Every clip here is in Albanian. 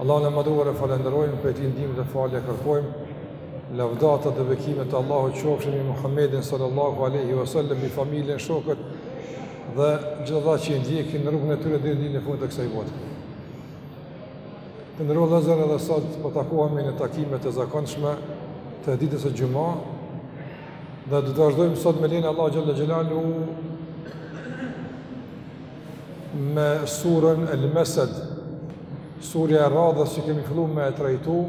Allahun e Madhëruar e falënderojmë, prej tij ndihmë dhe falje kërkojmë. Lavdatat dhe bekimet e Allahut qofshin mbi Muhammedin sallallahu alaihi wasallam, mbi familjen, shokët dhe gjithë ata që ndjekin rrugën e tyre deri në fund të kësaj bote. Të nderuar vëllezër edhe sot po takohemi në takimet e zakonshme të ditës së xhuma dhe do të vazhdojmë sot me lejen e Allahut xhelle xhelaluhu me surën El Mesed, surja e radhës që kemi fillu me e trajtu,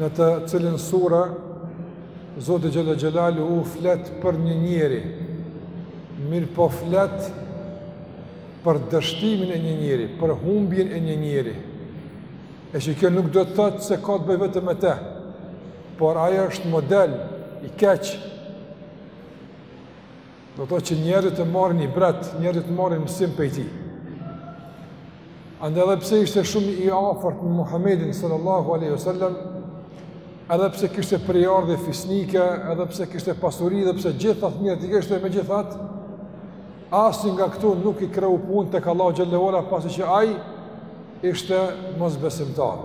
në të cilin sura, Zoti xhelle xhelaluhu flet për një njeri, mirëpo flet për dështimin e një njeri, për humbjen e një njeri, e që kjo nuk do të thotë se ka të bëjë vetëm me te, por ai është model i keqë, Do të që njerëzit të marrin ibret, njerëzit të marrin mësim prej tij. Andaj edhe pse ishte shumë i afërt me Muhammedin sallallahu aleyhi sallam, edhe pse kishte prejardhje fisnike, edhe pse kishte pasuri, edhe pse gjitha të mirat i kishte, megjithatë, asnjë nga këto nuk i kreu punë tek Allahu xhelle ue ala pasi që ai ishte mosbesimtar.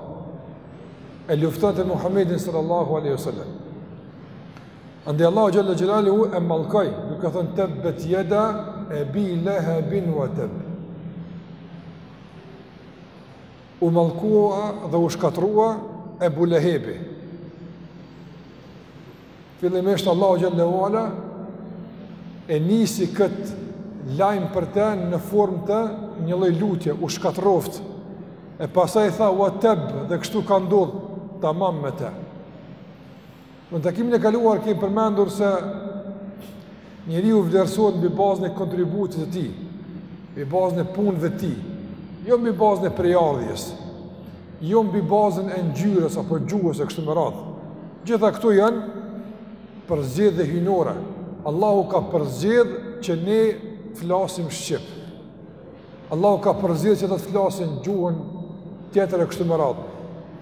E luftonte Muhammedin sallallahu aleyhi sallam. Andaj Allahu xhalla xhelaluhu e mallkoi, duke thënë tebbet yada ebi lahabin wa tab. U mallkua dhe u shkatrua Ebu Lehebi. Fillimisht Allahu xhalla wala e nisi kët lajm për të në formë të një lloj lutje, u shkatërroftë. E pastaj tha wa tab dhe kështu ka ndodh tamam me të. Në takimin e kaluar kemi përmendur se njeriu vlerësohet mbi bazën e kontributit të tij, mbi bazën e punëve të tij, jo mbi bazën e prejardhjes, jo mbi bazën e ngjyrës apo gjuhës e kështu me radhë. Gjitha këto janë përzgjedhje hyjnore. Allahu ka përzgjedh që ne flasim shqip. Allahu ka përzgjedh që ata të flasin gjuhën tjetër e kështu me radhë.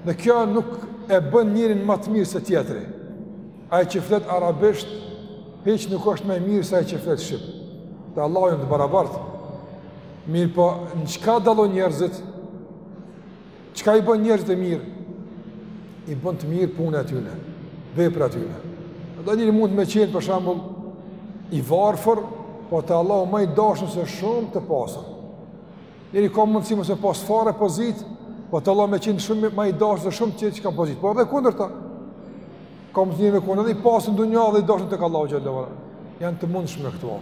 Dhe kjo nuk e bën njërin më të mirë se tjetri. Ai që flet arabisht hiç nuk është më i mirë se ai që flet shqip. Te Allahu janë të barabartë. Mirëpo, në çka dallojnë njerëzit? Çka i bën njerëzit e mirë? I bën të mirë puna e tyne, vepra e tyne. Andaj njeri mundet me qenë, për shembull, i varfër, po te Allahu ma i dashun se shumë të pasun. Njeri ka mundësi mos me pas fare pozitë, po te Allahu me qenë shumë ma i dashun se shumë tjerë që kanë pozitë. Por edhe e kundërta, ka mundësi njeri me kon edhe i pasun në dunja dhe i dashun tek Allahu xhelle ue ala, janë të mundshme këto.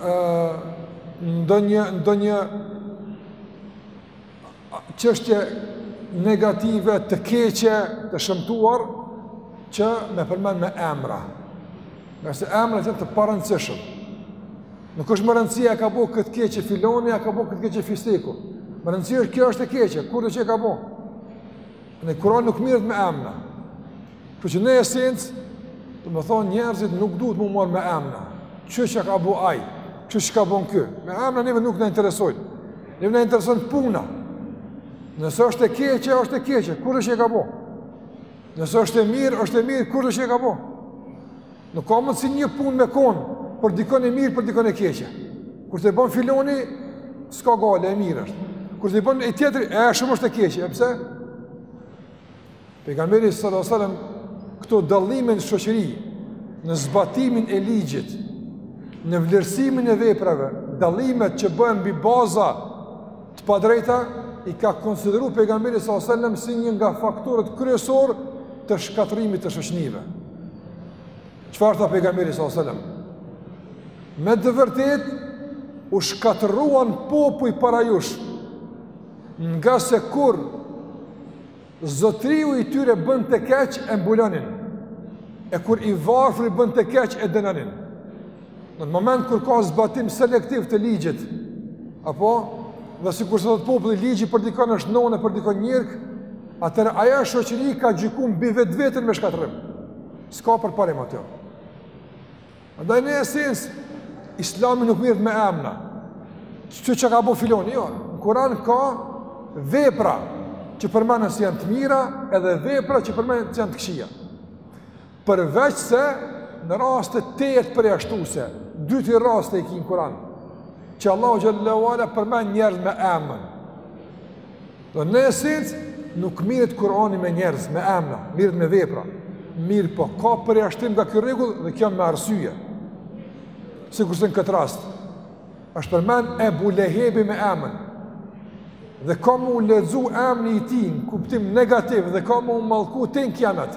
ë ndonjë ndonjë çështje negative të keqe të shëmtuar që me përmend me emra. Ngase emrat janë të parëndësishëm. Nuk është me rëndësi a e ka bo këtë keqe filoni, a ka bo këtë keqe fisteku. Me rëndësi është kjo është e keqe, kushdo që e ka bo. Në Kur'an nuk mirret me emra. Kështu që në esencë, domethënë njerëzit nuk duhet m'u marr me emra. Qe çka ka bo ai, qe çka bon ky. Me emra neve nuk na interesojnë. Neve na intereson puna. Nëse është e keqe, është e keqe, kushdo që e ka bo. Nëse është e mirë, është e mirë, kushdo që e ka bo. Nuk ka mundësi një punë me kon për dikon e mirë, për dikon e keqe. Kur ta bon filoni, s'ka gajle, e mirë është. Kur ta bon tjetri, e shumë është e keqe, e pse? Pejgamberi sallallahu alajhi wasallam këto dallime në shoqëri, në zbatimin e ligjit, në vlerësimin e veprave, dallimet që bëhen mbi baza të padrejta i ka konsideru pejgamberi sallallahu alajhi wasallam si një nga faktorët kryesorë të shkatërrimit të shoqnive. Çfarë tha pejgamberi sallallahu alajhi wasallam? Me të vërtetë u shkatërruan popuj para jush. Ngase kur Zotriu i tyre bënte keq e mbulonin. E kur i varfri bënte keq e dënonin. Në moment kur ka zbatim selektiv të ligjit, apo dhe sikurse thotë populli, ligji për dikon është nonë e për dikon njerkë, atëherë ajo shoqëri ka gjyku mbi vetveten me shkatërrim. S'ka përparim ajo. Andaj në esencë, islami nuk mirret me emna. Qe çka ka bo filoni, jo. Në kuran ka vepra që përmenden se janë të mira edhe vepra që përmenden se janë të këqija. Përveçse në raste tejet përjashtuese, dy-tri raste i ki në kuran, që Allahu xhel-le ue ala përmend njerëz me emën. Do në esencë nuk mirret Kur'ani me njerëz, me emra, mirret me vepra. Mirëpo, ka përjashtim nga ky rregull dhe kjo me arsye. Sikurse në këtë rast është përmend Ebu Lehebi me emën dhe ka me u lexu emni i tij në kuptim negativ dhe ka me u mallku deri në kijamet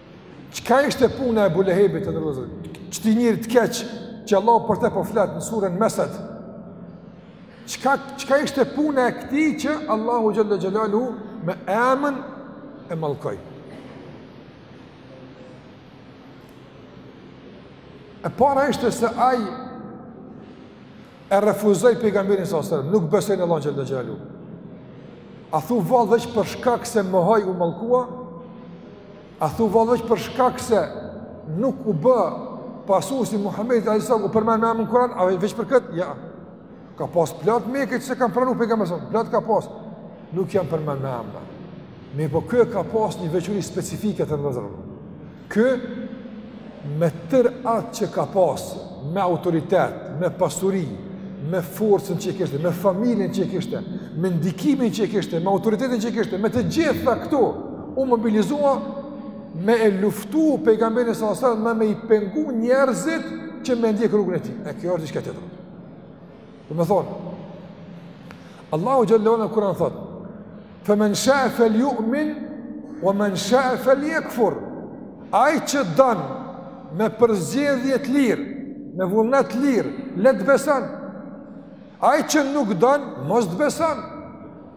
Çka ishte puna e Ebu Lehebit, të nderun vllezër? Këtij njeriu të keq që Allahu për te po flet në suren Mesed. Çka, çka ishte puna e këtij që Allahu xhel-le xhelaluhu me emën e mallkoi? E para ishte se ai E refuzoi pejgamberin alejhi selam, nuk besoi në Allahun xhel-le xhelaluhu. A thu vallë veç për shkak se mohoi u mallkua? A thu vallë veç për shkak se nuk u bë pasuesi i Muhamedit alejhi selam, u përmend me emën në Kur'an, a veç për këtë? Jo. Ka pas plot në Mekë që s'e kanë pranu pejgamberin alejhi selam, plot ka pas. Nuk janë përmend me emna. Mirëpo ky ka pas një veçuri specifike tjetër. Ky me tërë atë që ka pas, me autoritet, me pasuri, me forcën që e kishte, me familjen që e kishte, me ndikimin që e kishte, me autoritetin që e kishte, me të gjitha këto, u mobilizua me e luftu pejgamberin alejhi selam dhe me i pengu njerëzit që me e ndjek rrugën e tij. E kjo është diçka tjetër. Domethënë, Allahu xhel-le xhelaluhu në Kuran thot, Fe men shae fel ju'min, ve men shae fel jekfur, ai që don me përzgjedhje të lirë, me vullnet të lirë, le të beson, ai që nuk don, mos të beson,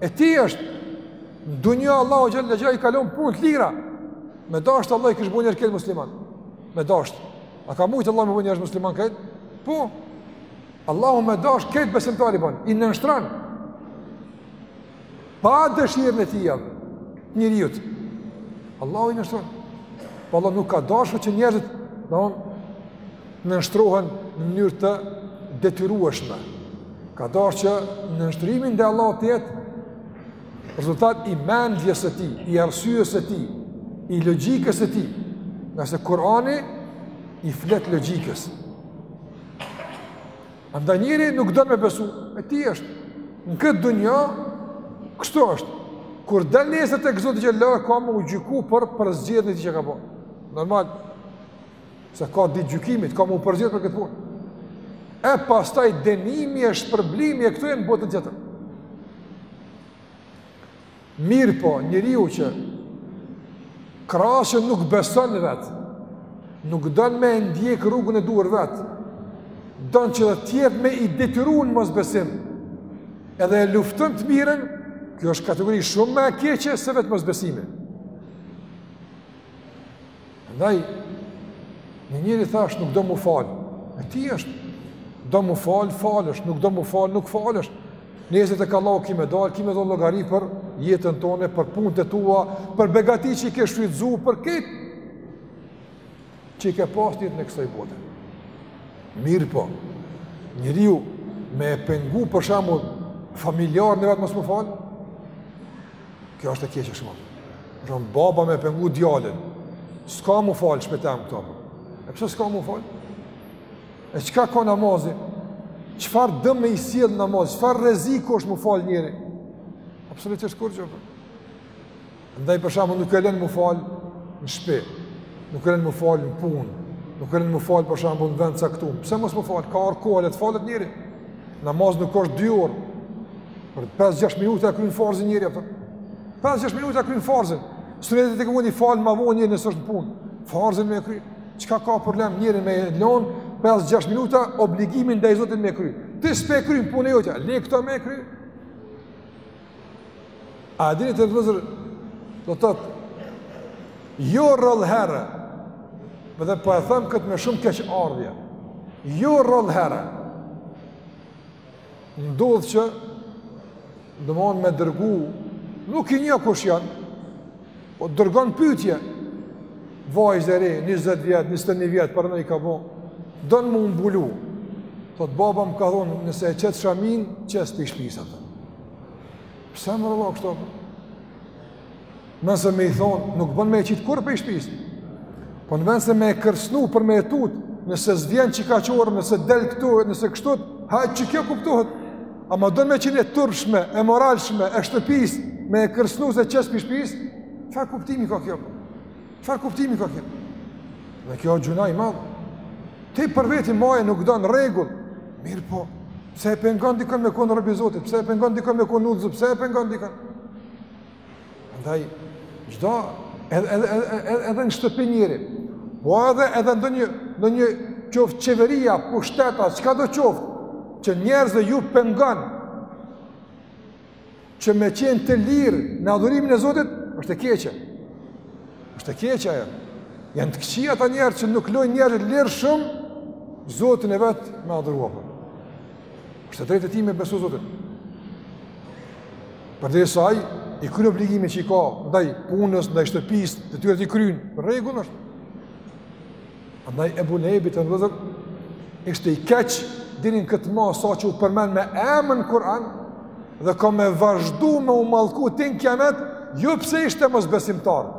e tij është, në dunja Allahu xhel-le xhelaluhu i ka lon punët të lira, me dasht Allahu i kish bo njerëzit krejt musliman, me dasht, a ka mujtë Allahu me bo njerëzit musliman krejt? Po, Allahu me dash krejt besimtarë i bën, i nënshtron. Pa dëshirën e tij, të njeriut. Allahu i nënshtron. Po Allahu nuk ka dashur që njerëzit, domethënë, të nënshtrohen në mënyrë të detyrueshme. Ka dashur që nënshtrimi ndaj Allahut të jetë rezultat i mendjes së tij, i arsyes së tij, i logjikës së tij. Nëse Kurani i flet logjikës, Andaj njeri nuk don me besu, e tij është, në këtë dunja, kështu është, kur del nesër tek Zoti xhel-le xhelaluhu, ka me u gjyku për përzgjedhjen e tij që ka bo, normal, se ka ditë t'gjykimit, ka me u përzgjedh për këtë punë, e pastaj dënimi e shpërblimi e këto janë në botën tjetër. Mirëpo, njeriu që krahas se nuk beson vet, nuk don me e ndjek rrugën e duhur vet, don që edhe të tjerët me i detyru në mosbesim. Edhe e lufton të mirën, kjo është kategori shumë më e keqe se vetë mosbesimi. Andaj, një njeri thash nuk do m'u falë, e tij është, do m'u falë, falesh, nuk do m'u falë, nuk falesh, nesër tek Allahu ki me dalë, ki me dhon llogari për jetën tonde, për punët e tua, për begati që i ke shfrytëzu, për krejt që i ke pas nimet në kësaj bote. Mirëpo, njeriu me e pengu për shembull familjarin e vet mos m'u falë, Kjo është e keqe shumë. Për shembull baba me e pengu djalin. S'ka m'u fal n'shpi teme këtu. E pse s'ka m'u fal? E çka ka namazi? Çfarë dëm m'i sjell namazi? Çfarë rreziku është m'u fal njeri? Absolutisht kurrgjo. Ndaj për shembull nuk e lën m'u fal në shpi. Nuk e lën m'u fal në punë. Nuk e lën m'u fal për shembull në vend t'caktum. Pse mos m'u fal? Ka ardh koha, le të falet njeri. Namazi nuk është dy orë. Për 5-6 minuta e kryen farzin njeri apo 5-6 minuta e kryen farzin. Sunetet ka me i fal më vonë njeri nëse është në punë. Farzin me e kry. Çka ka problem njeri me e lon 5-6 minuta obligimin ndaj Zotit me e kry. Ti s'pe kryen punën jote, le këta me e kry. A e dini vëllezër, do të thotë, jo rrallëherë, madje po e them këtë me shumë keqardhje, jo rrallëherë, Ndodh që, në mund me dërgu, nuk i njoh kush janë, po dërgon pyetje, vajzë e re, 20 vjet, 21 vjet, për në i ka bo, don m'u mbulu, thotë baba më ka thonë, nëse e qet shaminë, t'qes prej shpisë. Pse mor vlla kështu të Nëse me i thonë, nuk bën me e qit kurrë prej shpisë. Po në vend se me e kërcnu për me e tut, nëse s'vjen në kaq orë, nëse del këtu, nëse kështu, hajt kjo kuptohet. Ama don me qenë e turpshme, e moralshme, e shtëpisë, me e kërcnu se t'qes prej shpisë, çfarë kuptimi ka kjo? Çfarë kuptimi ka kjo? Dhe kjo gjynah i madh. Ti për veti madje nuk don, në rregull, mirëpo, pse e pengon dikën me konë rob i Zotit, pse e pengon dikën me konë i udhëzum, pse e pengon dikën? Andaj, çdo, edhe, edhe, edhe, edhe në shtëpi njeri, po edhe, edhe ndonjë, ndonjë qoftë qeveria, pushteti, çka do qoftë, që njerëzve ju pengon, që me qenë të lirë në adhurimin e Zotit, është e keqe. është e keqe ajo. Janë të këqij ata njerëz që nuk lojnë njerëzit lirshëm Zotin e vet me adhuru, por. Është e drejtë e tij me besu Zotin. Përderisa ai i kryen obligimet që i ka ndaj punës, ndaj shtëpisë, detyrat i kryen, në rregull është. Andaj Ebu Lehebi, të nderuar vëllezër, ishte i keq deri në këtë masë sa që u përmend me emën në Kur'an dhe ka me vazhdu me u mallku deri në kiamet, jo pse ishte mosbesimtar.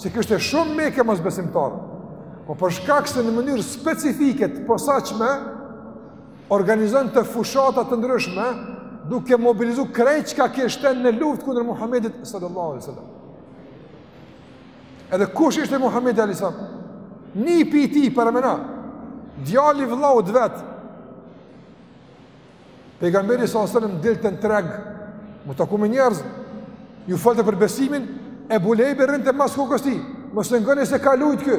Se kishte shumë në Mekë mosbesimtarë. Po për shkak se në mënyrë specifike të posaçme organizonte fushata të ndryshme, duke mobilizu krejt çka kishte në luftë kundër Muhammedit sallallahu alejhi ve sel-lem. Edhe kush ishte Muhammedi alejhi selam? Nipi i tij, pra me thënë, djali i vëllaut vet. Pejgamberi sallallahu alejhi ve sel-lem dilte në treg, m'u taku me njerëz, ju folte për besimin, Ebu Lehebi rrinte mas kokës tij, mos e ngoni se ka lujt ky.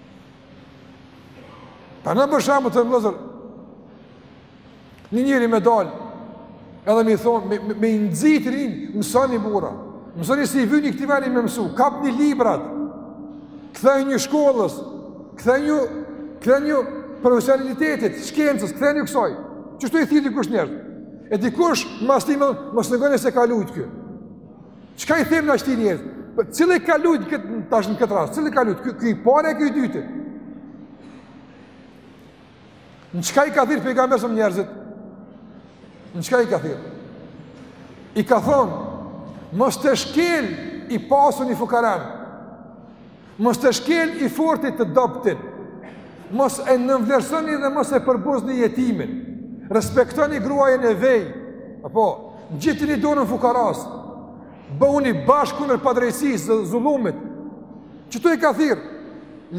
Pra, për shembull, sot një njeri me dalë, edhe me i thënë, me, me, me i nxit rininë, mësoni burra, mësoni se i vyni këtij veni me mësu, kapni librat, kthejuni shkollës, kthejuni, kthejuni profesionalitetit, shkencës, kthejuni kësaj, qështu i thirr dikush njerëzit, e dikush mas tij me thënë, mos e ngoni se ka lujt ky, Çka i them na atij njeri? Po cili ka lujt tash në këtë rast? Cili ka lujt? Ky ky i pari a ky i dyti? Në çka i ka thirr pejgamberi alejhi selam njerëzit? Në çka i ka thirr? I ka thon mos ta shkel i pasuni fukaranë. Mos ta shkel i forti të dobtin. Mos e nënvlerësoni dhe mos e përbuzni jetimin. Respektoni gruan e vej. Apo, ngjitjani dorën fukaras. Bëhuni bashkë kundër padrejtësisë dhe zullumit. Qëtu i ka thirë?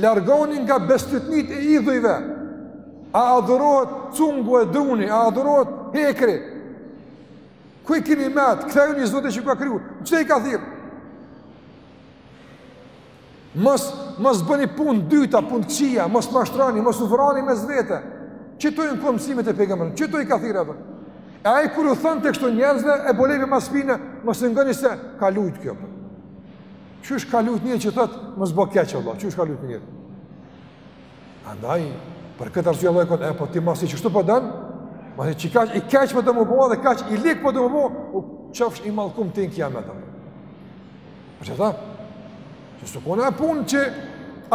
Largohuni nga bestytnitë e idhujve. A adhurohet cungu e druni, a adhurohet hekri. Ku i kini mentë, kthejuni Zotit që ka kriju. Qëtu i ka thirë? Mos mos bëni punë të ndyta, punë të këqija, mos mashtroni, mos u vrani mes vete. Qito janë kon mësimet e pejgamberit. Qitu i ka thirrë atë. E ai kur u thonte këto njerëzve Ebu Lehebi mas shpine, mos e ngoni se ka lujt ky. Qysh ka lujt një që thot mos bë keq Allah, qysh ka lujt një. Andaj për këtë arsye Allahu thotë, e po ti masi qështu po don, masi që kaq i keq po don me u bo dhe kaq i lik po don me u bo, u qofsh i mallkum deri në kiamet. Për qëta. Që s'u kon e puna që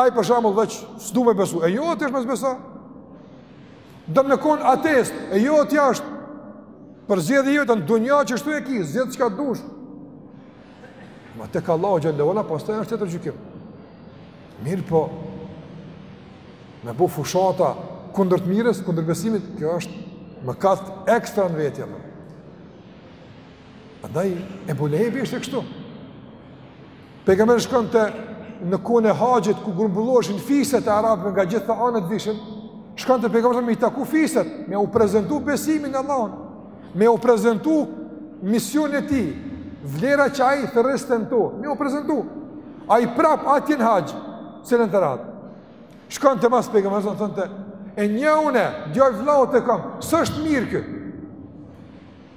ai për shembull veç s'do me besu, e jotja është, mos beso. Do me kon ateist, e jotja është. Përzgjedhje e jotja, n'dunja qështu e ki, zgjedh çka dush. Ama tek Allahu xhel-le ve ala pastaj është tjetër gjykim. Mirëpo me bo fushata kundër të mirës, kundër besimit, kjo është mëkat ekstra në vete. Andaj, Ebu Lehebi ishte kështu. Pejgamberi shkonte në kohën e haxhit, ku grumbulloheshin fiset e arabëve nga gjitha anët vijshin, shkonte pejgamberi me i taku fiset, me u prezentu besimin në Allahun, me u prezentu misionin e tij, vlerat që ai thërriste n'to, me u prezentu. Ai prapë atje n'haxh, s'e lente rahat. Shkonte mas pejgamberit, thonte, e njoh une, djal vllaut e kam, s'është mirë ky.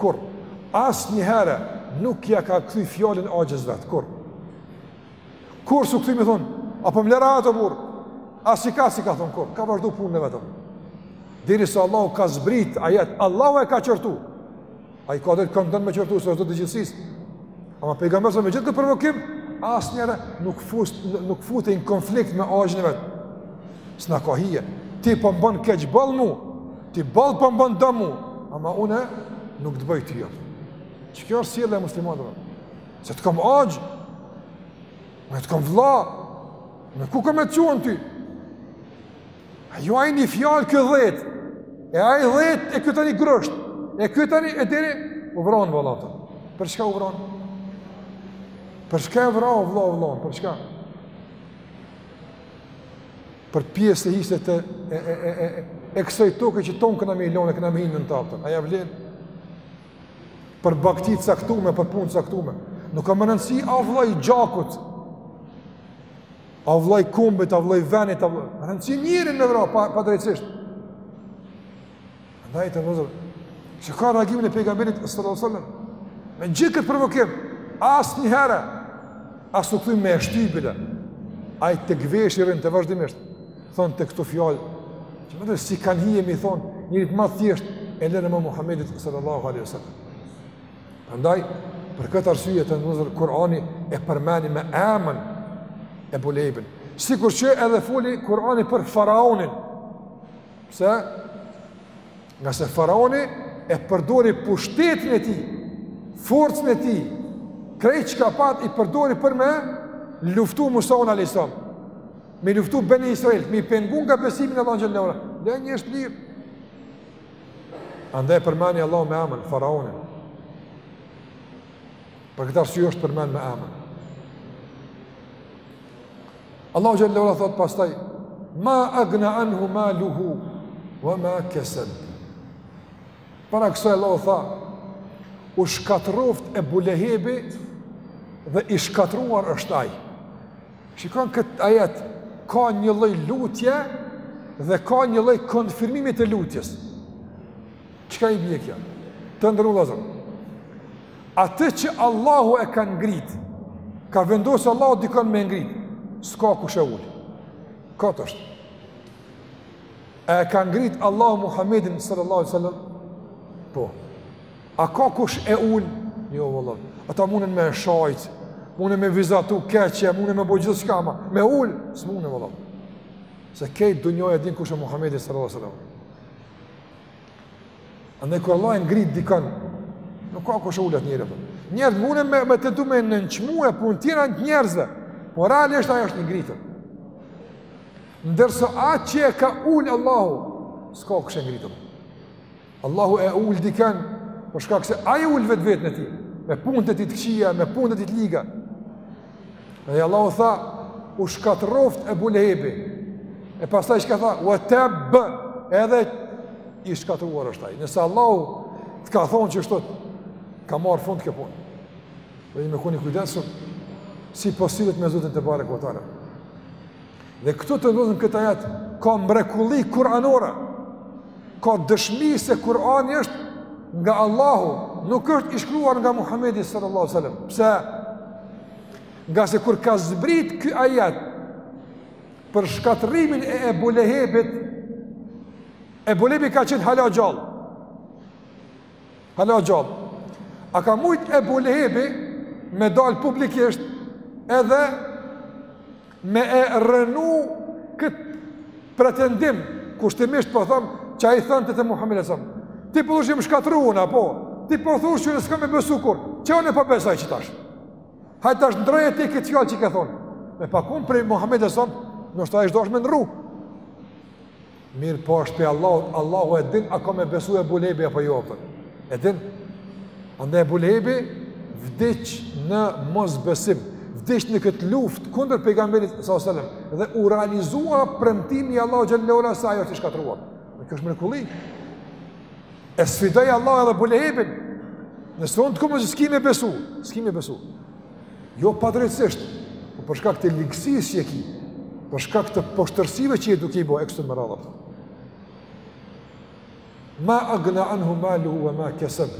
Kurrë, asnjëherë, nuk ja ka kthy fjalën axhës vet, kurrë. Kurrë s'u kthy me thonë, a po më le rahat o burrë, asçka s'i ka thonë, kurrë, ka vazhdu punën e vet. Derisa Allahu ka zbrit ajet, Allahu e ka qortu. Ai ka drejt kënd don me qortu, se është Zot i gjithësisë. Ama pejgamberi me gjithë këtë provokim, asnjëherë nuk, fust, nuk futej në konflikt me axhën e vet. S'na ka hije, ti po më bon keq boll mu, Ti boll po m'bon dam mu, ama une nuk të boj ty, jo. Qe kjo është sjellje e muslimanëve? Se të kam axhë, në të kam vlla, ku kam me t'çu ty? A jo ai një fjalë ky dhetë, e ai dhetë e ky tani grusht, e ky tani e deri, u vranë vëllatë. Për çka u vranë? Për çka e vra vllau vllan, për çka? Për çka? për pjesë të hises e e e e e e kësaj toke që tonë kena me e lonë kena me hi nën tokë. A ja vlen? Për bakti të caktume, për punë të caktume. Nuk ka më rëndësi a vllai i gjakut. A vllai i kombit, a vllai i venit, a vllai. Rëndësi njeri n'u vra pa, padrejtësisht. Andaj vëllezër, shiko reagimin e pejgamberit sallallahu alaihi sallam, me gjithë këtë provokim, asnjëherë, as nuk u kthy me e shty bile, ai te veshi i rrinte vazhdimisht, thonte këto fjalë, që madje s'i kanë hije me i thonë njerit ma thjeshtë, e lene më Muhammedit sallallahu alaihi sallam. Andaj, për këtë arsye vëllezër Kurani e përmeni me emën Ebu Lehebin. Sikur që edhe foli Kurani për faraonin, Pse? Ngase faraoni e përdori pushtetin e tij, forcën e tij, krejt çka pat i përdori për me luftu Musaun alejhi selam, me luftu Beni Israel, me i pengu nga besimi në Allahun xhele ve ala. Dhe një është lirë. Andaj e përmeni Allahu me emën, faraoni. Për këtë arsye është përmend me emër. Allahu xhele ve ala thotë pastaj ma agna anhu maluhu wa ma keseb. Para kësaj Allahu tha u shkatrroftë Ebu Lehebi dhe i shkatërruar është ai. Shikon këtë ajet ka një lloj lutje dhe ka një lloj konfirmimi të lutjes. Çka i bje kjo? Të nderum vllazën. Atë që Allahu e ka ngrit, ka vendosë Allahu dikon me ngrit, s'ka kush e ul. Kot është. E ka ngrit Allahu Muhammedin sallallahu alejhi ue selam? Po. A ka kush e ul? Jo, vëlla. Ata mundën me shajtë, mundën me vizatu keq e, mundën me bo gjithçka, ama me ul s'mundën, vëlla. Se krejt dunjaja e din kush është Muhammedi sallallahu sallam. Andaj kur Allahu e ngrit dikon, nuk ka kush e ul atë njeri apo. Njerëz mundën me me tentu me nënçmu e punë tjera të njerëzve, por realisht ai është i ngritur. Ndërsa atë që e ka ul Allahu, s'ka kush e ngrit. Allahu e ul dikon, për shkak se ai ul vetë vetën e tij, me punët e tij të këqija, me punët e tij të liga. Dhe Allahu tha, u shkatërroftë Ebu Lehebi. E pastaj çka tha, ue tebb, edhe i shkatërruar është ai. Nëse Allahu të ka thonë qishtu, ka marrë fund kjo punë. Dhe njeri me kon i kujdesshëm, si po sillet me Zotin tebareke ue teala. Dhe këtu të nderum vllazën, n'këtë ajet, ka mrekulli kuranore, ka dëshmi se kurani është nga Allahu, nuk është i shkruar nga Muhammedi sallallahu sallam. Pse? Ngase kur ka zbrit ky ajet, për shkatërrimin e Ebu Lehebit, Ebu Lehebi ka qenë hala gjallë. Hala gjallë. A ka mujtë Ebu Lehebi me dalë publikisht edhe Me e rrënu këtë pretendim, kushtimisht po them që ai thënte te Muhamedi sa. Ti po thosh që jom i shkatrruan apo? Ti po thosh që s'kam me besu kurrë. Qe unë po besoj qetash. Hajde tash ndrroje ti këtë fjalë që ke thonë. Me pas kon prej Muhamedit sa, ndoshta ish dasht me ndrru. Mirëpo është prej Allahut, Allahu e din a ka me besu Ebu Lehebi apo jo. E din. Andaj Ebu Lehebi vdiq në mosbesim, vdiq në këtë luftë kundër pejgamberit s.a.s. Dhe u realizua premtimi i Allahut xhel-le ue ala se ai është i shkatërruar. Nuk është mrekulli? E sfidoi Allahu edhe Ebu Lehebin. Nëse unë të kom thonë që s'ki me besu, s'ki me besu. Jo padrejtësisht, po për shkak të ligësisë që e ki, për shkak të poshtërsive që je duke i bo, e kështu me radhë. Ma agna anhu maluhu ue ma keseb,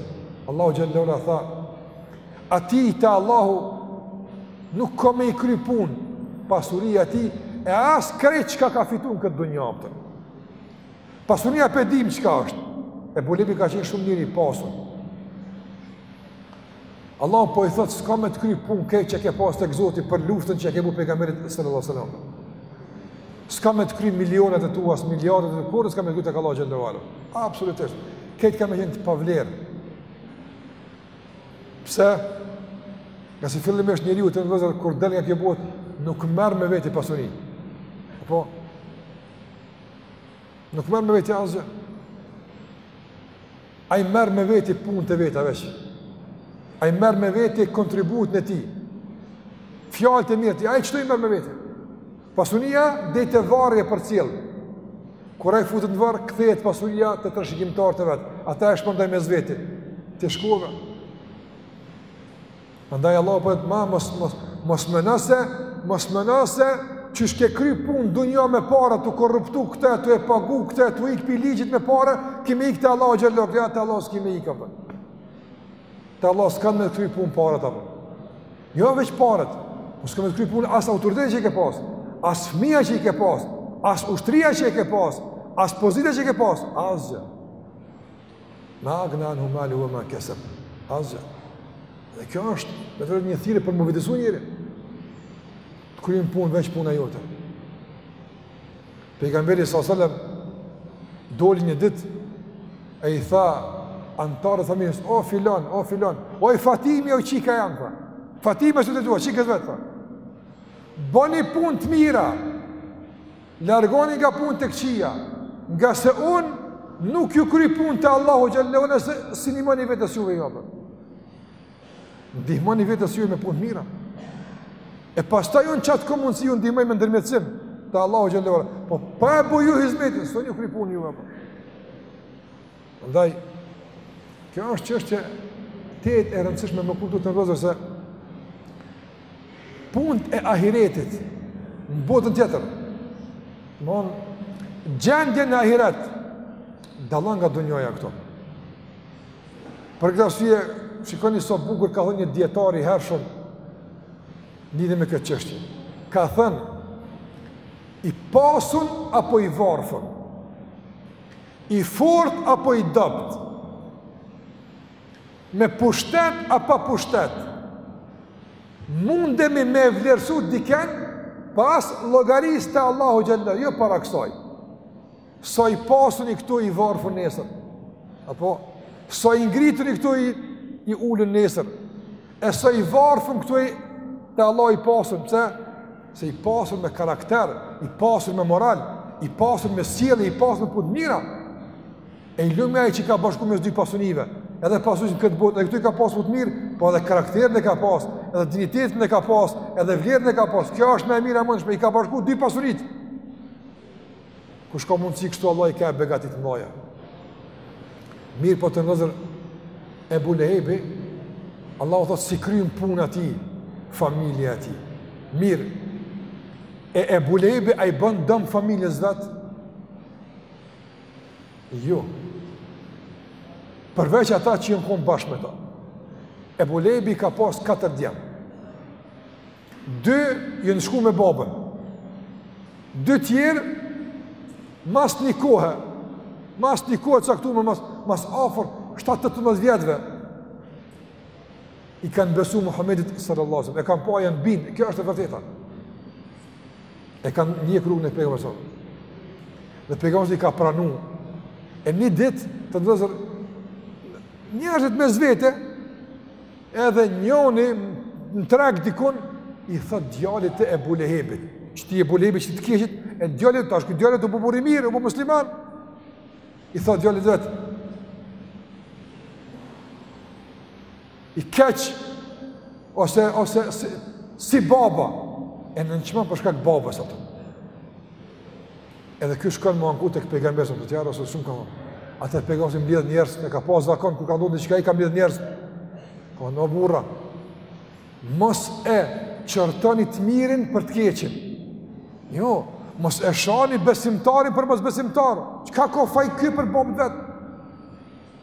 Allahu xhel-le ue ala tha, atij, i tha Allahu, nuk ka me i kry punë pasuria e tij, e as krejt çka ka fitu n'këtë dunja. Pasuria po e dim çka është, Ebu Lehebi ka qenë shumë njeri i pasun, Allahu po i thot s'ka me të kry punë krejt që ke pas tek Zoti për luftën që i ke bu pejgamberit sallallahu alaihi wasallam. S'ka me të kry milionat e tua, miliardat e tua kurrë s'ka me kry tek Allahu xhelle ue ala. Absolutisht. Krejt ka me qenë të pavlerë. Pse? Ngase fillimisht njeriu, të nderuar, kur del nga kjo botë, nuk merr me veti pasuninë. Apo? Nuk merr me veti asgjë. Ai merr me veti punët e veta veç. Ai merr me veti kontributin e tij. Fjalët e mira të tij ai qëto i merr me veti. Pasunia deri te varri e përcjell. Kur ai futet në varr, kthehet pasuria te trashigimtarët e vet. Ata e shpërndajnë mes veti. Ti shkove. Andaj Allahu po thotë mos mos mos meno se, mos meno se qysh ke kry punë dunja me para tu korruptu këte, tu e pagu këte, tu ikë pi ligjit me para, ki me ikë te Allahu xhelle, jo te Allahu s'ki me ikë, apo. Te Allahu s'kanë me kry punë paret apo. Jo veç paret, po s'kanë me kry punë as autoritetet që i ke pasë, as fëmija që i ke pasë, as ushtria që i ke pasë, as pozita që i ke pasë, asgjë. Ma agna anhu maluhu wa ma keseb. Asgjë. Dhe kjo është me të vërtetë një thirrje për m'u vetëdijesu njeri. Të kryen punë veç puna jote. Pejgamberi sa selam doli një ditë e i tha anëtarët e familjes, o filan, o filan, oj Fatime, oj çika jeme, pra. Fatimes po i tha, çikës vet, pra. Boni punë të mira, Largonu nga punët e këqija, ngase unë nuk ju kry punë te Allahu xhelle ue ala nëse s'i ndihmoni vetes juve jo dhe. Ndihmoni vetes juve me punë të mira. E pastaj unë qatë kam mundësi ju ndihmoj me ndërmjetësim te Allahu xhelle ue ala. Po pa e bu ju hizmetin, s'un ju kry punë juve dhe. Andaj, kjo është çështje tejet e rëndësishme me kuptu të nderuar se punët e ahiretit në botën tjetër, në onë, gjendje në ahiret, dallon nga dunjoja këtu. Për këtë arsye, shikoni sa bukur ka thënë një dijetar i hershëm lidhur me këtë çështje. Ka thënë i pasun apo i varfun. I fortë apo i dobët? Me pushtet apo pa pushtet? Mundemi me e vlerësu diken pas llogarisë te Allahu xhelle, jo para kësaj. Sa i pasuni këtu i varfun nesër? Apo, sa i ngrituni këtu i, i ulun nesër? E sa i varfën këtu e te Allahu i pasur, pëse? Se i pasur me karakter, i pasur me moral, i pasur me sjellje, i pasur me punë t'mira. E i lumi ai që ka bashku mes dy pasunive, edhe pasuni n'këtë botë, edhe këtu i ka pasë punët mirë, po edhe karakterin e ka pasë, edhe dignitetin e ka pasë, edhe vlerën e ka pasë. Kjo është më e mira e mundshme, i ka bashku dy pasunitë. Kush ka mundësi kështu Allah, i ke begatitë të mëdhaja. Mirë po të nderuar, Ebu Lehebi, Allahu thotë s'i kryn punë atij familja e tij. Mirë, e Ebu Lehebi a i bën dëm familjes vet? Jo. Përveç ata që janë konë bashkë me ta. Ebu Lehebi i ka pasë katër djem. Dy janë shku me babën. Dy tjerë, mas një kohe, mas një kohe t'caktume mas, mas afër, 7-18 vjetëve, i kanë besu Muhammedit sallallahu sallam, e kanë pa, janë bind, kjo është e vërteta. E kanë ndjek rrugën e pejgamberit sallallahu Dhe pejgamberi i ka pranu, e një ditë të nderuar, njerëzit mes vete, Edhe njoni në treg dikun i thot djalit të Ebu Lehebit, atij Ebu Lehebit qitij t'keqit, e djalit tash, ky djali u bo burrë i mirë, u bo musliman, i thot djali i t'keqit, ose, ose si, si baba, e nënçmon për shkak të babës, ato. Edhe ky shkon m'u anku tek pejgamberi se te tjerët s' shumë ka vënd. Atëherë pejgamberi mbledh njerëz, e ka pas zakon kur ka ndodhur diçka i ka mbledh njerëz. Tha o burra. Mos e çortoni të mirin për të keqin. Jo, mos e shani besimtarin për mosbesimtar. Çka ka faj ky për babën e vet?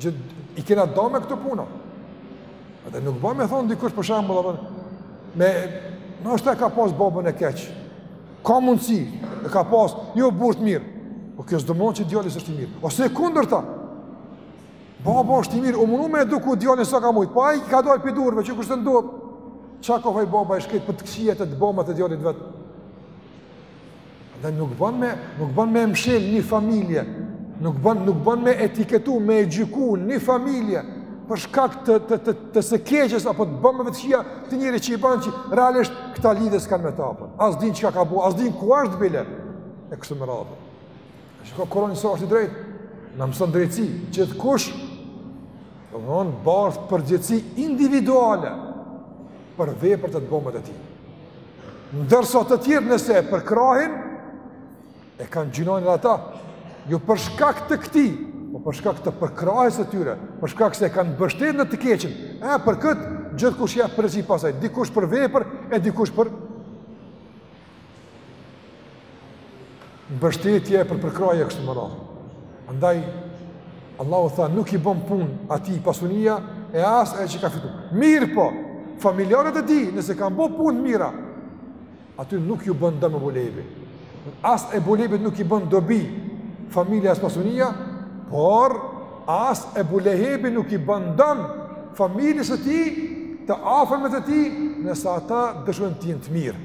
Gjë, i kena me i da këto punë. Dhe nuk ban me thanë dikush për shambull, dhe, me, nashta e ka pas babën e keq, ka mundësi, e ka pas, jo burrë të mirë, o po kjo s'domethonë që djali s'është i mirë, ose e kundërta, baba është i mirë, u munu me eduku djalin sa ka mujtë, po ai ka dalë pi durve, që kështu ndodh, çka ka faj baba i shkretë për të këqijat e të bëmat e djalit vet, Dhe nuk bën me, nuk bën me e mshil një familje. Nuk bën, nuk bën me etiketu, me e gjyku një familje për shkak të të të të së keqes apo të bëmë ve të këqija të njërit që i bën që realisht këta lidhje s'kanë me ta apo as din çka ka bo, as din ku është bile. E kështu me radhë. Shiko Kurani sa është i drejtë, na mëson drejtësi, gjithkush, domethënë bart përgjegjësi individuale për veprat, të bomet e tij. Ndërsa të tjerët nëse e përkrahin, e kanë gjynahin edhe ata, jo për shkak të këtij, po për shkak të përkrahjes së tyre, për shkak se e kanë mbështet në të keqen, e për këtë gjithkush jep përgjegjësi pastaj, dikush për vepër e dikush për mbështetje për përkrahje kështu me radhë. Andaj Allahu tha nuk i bën punë atij pasunia e as ai që ka fituar. Mirëpo, familjarët e tij nëse kanë bo punë mira, aty nuk ju bën dëm Ebu Lehebi. As Ebu Lehebit nuk i bën dobi familja as pasunia, por as Ebu Lehebi nuk i bën dëm familjes së tij, të afërmve të tij, nëse ata dëshirojnë të jenë të mirë.